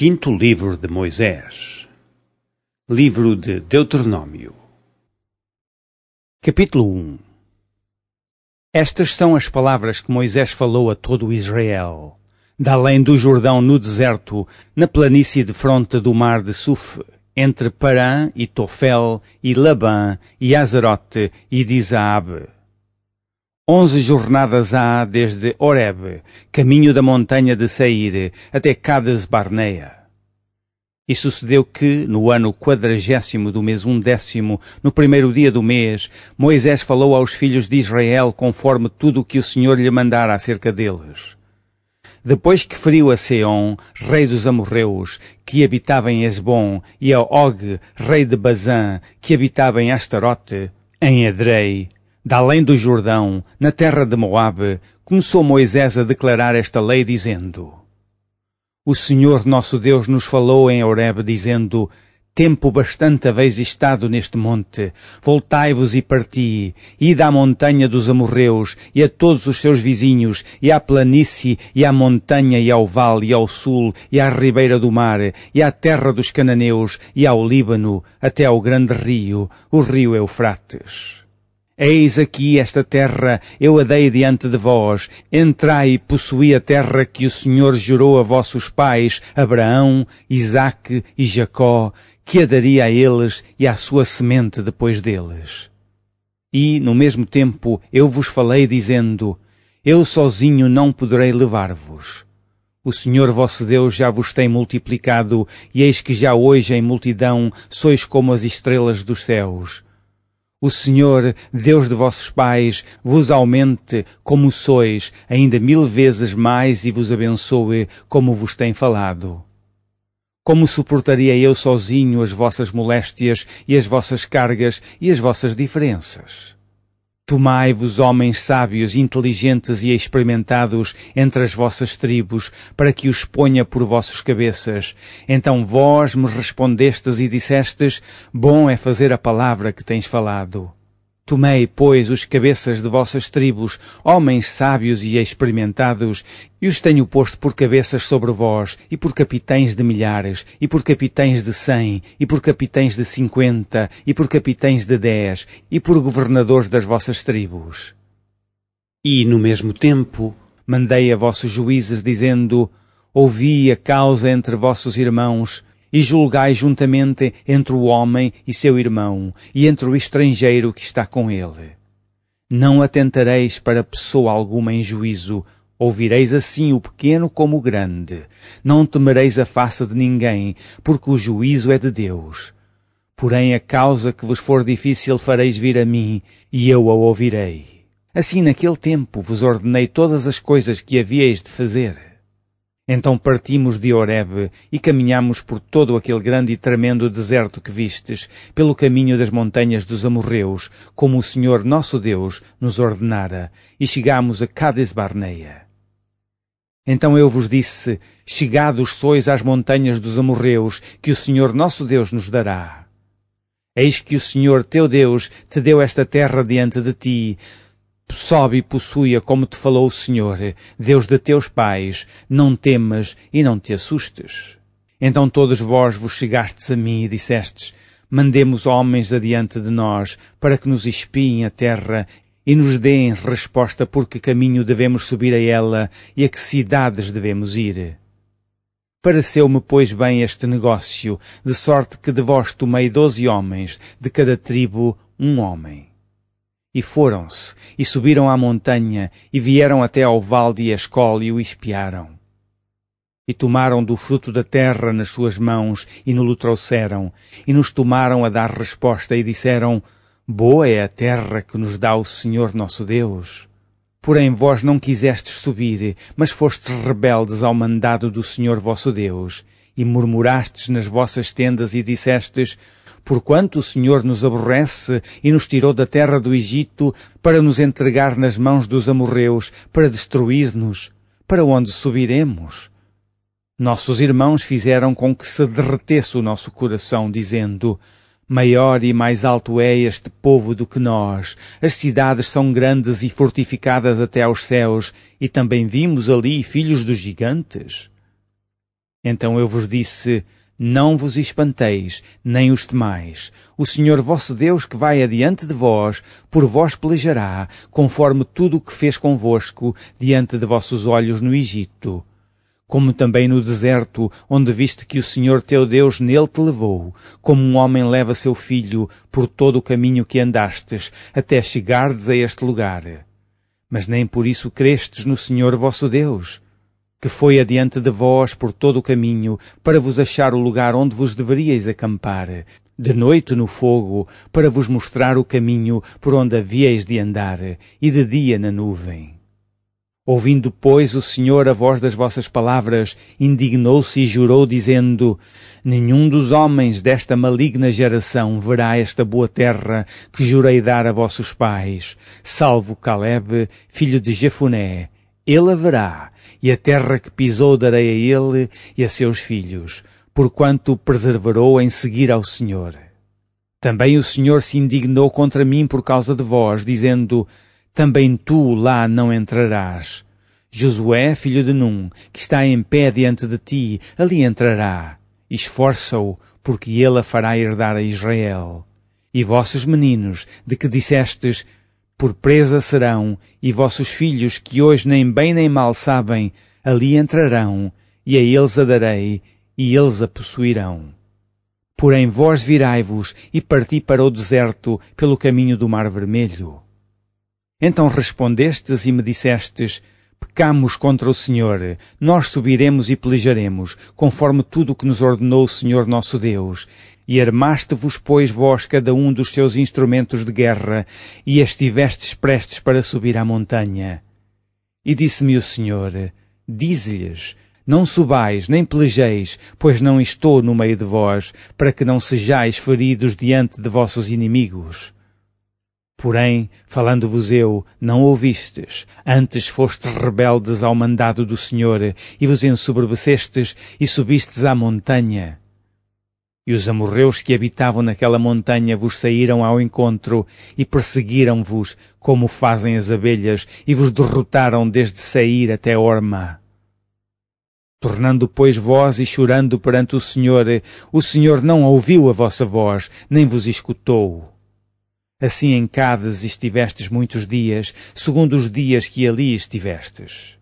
Quinto livro de Moisés. Livro de Deuteronômio. Capítulo 1 Estas são as palavras que Moisés falou a todo Israel, da além do Jordão no deserto, na planície de fronte do mar de Suf, entre Parã e Tofel, e Labã, e Azarote, e Dizaab. Onze jornadas há desde Horeb, caminho da montanha de Seir, até Cades Barnea. E sucedeu que, no ano quadragésimo do mês undécimo, no primeiro dia do mês, Moisés falou aos filhos de Israel conforme tudo o que o Senhor lhe mandara acerca deles. Depois que feriu a Seom, rei dos amorreus, que habitava em Esbom, e a Og, rei de Bazã, que habitava em Astarote, em Edrei, da além do Jordão, na terra de Moabe, começou Moisés a declarar esta lei dizendo: O Senhor nosso Deus nos falou em Horeb dizendo: Tempo bastante haveis estado neste monte. Voltai-vos e parti, ide à montanha dos amorreus, e a todos os seus vizinhos, e à planície, e à montanha, e ao vale, e ao sul, e à ribeira do mar, e à terra dos cananeus, e ao Líbano, até ao grande rio, o rio Eufrates. Eis aqui esta terra, eu a dei diante de vós. Entrai e possuí a terra que o Senhor jurou a vossos pais, Abraão, Isaque e Jacó, que a daria a eles e à sua semente depois deles. E, no mesmo tempo, eu vos falei dizendo, Eu sozinho não poderei levar-vos. O Senhor vosso Deus já vos tem multiplicado, e eis que já hoje em multidão sois como as estrelas dos céus. O Senhor, Deus de vossos pais, vos aumente como sois, ainda mil vezes mais e vos abençoe como vos tem falado. Como suportaria eu sozinho as vossas moléstias e as vossas cargas e as vossas diferenças? Tomai-vos homens sábios, inteligentes e experimentados entre as vossas tribos, para que os ponha por vossos cabeças. Então vós me respondestes e dissestes, bom é fazer a palavra que tens falado. Tomei, pois, os cabeças de vossas tribos, homens sábios e experimentados, e os tenho posto por cabeças sobre vós, e por capitães de milhares, e por capitães de cem, e por capitães de cinquenta, e por capitães de dez, e por governadores das vossas tribos. E, no mesmo tempo, mandei a vossos juízes, dizendo, Ouvi a causa entre vossos irmãos, e julgai juntamente entre o homem e seu irmão, e entre o estrangeiro que está com ele. Não atentareis para pessoa alguma em juízo, ouvireis assim o pequeno como o grande. Não temereis a face de ninguém, porque o juízo é de Deus. Porém a causa que vos for difícil fareis vir a mim, e eu a ouvirei. Assim naquele tempo vos ordenei todas as coisas que havíeis de fazer. Então partimos de Horeb e caminhamos por todo aquele grande e tremendo deserto que vistes, pelo caminho das montanhas dos amorreus, como o Senhor nosso Deus nos ordenara, e chegamos a Cades Barneia. Então eu vos disse, chegados sois às montanhas dos amorreus, que o Senhor nosso Deus nos dará. Eis que o Senhor teu Deus te deu esta terra diante de ti, sobe e possui-a como te falou o Senhor, Deus de teus pais, não temas e não te assustes. Então todos vós vos chegastes a mim e dissestes, mandemos homens adiante de nós, para que nos espiem a terra e nos deem resposta por que caminho devemos subir a ela e a que cidades devemos ir. Pareceu-me, pois, bem este negócio, de sorte que de vós tomei doze homens, de cada tribo um homem. E foram-se, e subiram à montanha, e vieram até ao vale de Escol e o espiaram. E tomaram do fruto da terra nas suas mãos, e no-lo trouxeram, e nos tomaram a dar resposta, e disseram, Boa é a terra que nos dá o Senhor nosso Deus. Porém vós não quisestes subir, mas fostes rebeldes ao mandado do Senhor vosso Deus, e murmurastes nas vossas tendas e dissestes, porquanto o Senhor nos aborrece e nos tirou da terra do Egito para nos entregar nas mãos dos amorreus, para destruir-nos, para onde subiremos? Nossos irmãos fizeram com que se derretesse o nosso coração, dizendo, Maior e mais alto é este povo do que nós. As cidades são grandes e fortificadas até aos céus, e também vimos ali filhos dos gigantes. Então eu vos disse, não vos espanteis, nem os temais. O Senhor vosso Deus que vai adiante de vós, por vós pelejará, conforme tudo o que fez convosco diante de vossos olhos no Egito. Como também no deserto, onde viste que o Senhor teu Deus nele te levou, como um homem leva seu filho por todo o caminho que andastes, até chegardes a este lugar. Mas nem por isso crestes no Senhor vosso Deus que foi adiante de vós por todo o caminho, para vos achar o lugar onde vos deveríeis acampar, de noite no fogo, para vos mostrar o caminho por onde havíeis de andar, e de dia na nuvem. Ouvindo, pois, o Senhor a voz das vossas palavras, indignou-se e jurou, dizendo, Nenhum dos homens desta maligna geração verá esta boa terra que jurei dar a vossos pais, salvo Caleb, filho de Jefuné. Ele haverá, e a terra que pisou darei a ele e a seus filhos, porquanto preservarou em seguir ao Senhor. Também o Senhor se indignou contra mim por causa de vós, dizendo, também tu lá não entrarás. Josué, filho de Num, que está em pé diante de ti, ali entrará. Esforça-o, porque ele a fará herdar a Israel. E vossos meninos, de que dissestes, por presa serão, e vossos filhos, que hoje nem bem nem mal sabem, ali entrarão, e a eles a darei, e eles a possuirão. Porém vós virai-vos e parti para o deserto pelo caminho do mar vermelho. Então respondestes e me dissestes, Pecamos contra o Senhor, nós subiremos e pelejaremos, conforme tudo o que nos ordenou o Senhor nosso Deus, e armaste-vos, pois, vós cada um dos seus instrumentos de guerra, e estivestes prestes para subir à montanha. E disse-me o Senhor, dize-lhes, não subais, nem pelejeis, pois não estou no meio de vós, para que não sejais feridos diante de vossos inimigos. Porém, falando-vos eu, não ouvistes, antes fostes rebeldes ao mandado do Senhor, e vos ensoberbecestes e subistes à montanha. E os amorreus que habitavam naquela montanha vos saíram ao encontro e perseguiram-vos, como fazem as abelhas, e vos derrotaram desde sair até Orma. Tornando, pois, vós e chorando perante o Senhor, o Senhor não ouviu a vossa voz, nem vos escutou. Assim em Cádiz estivestes muitos dias, segundo os dias que ali estivestes.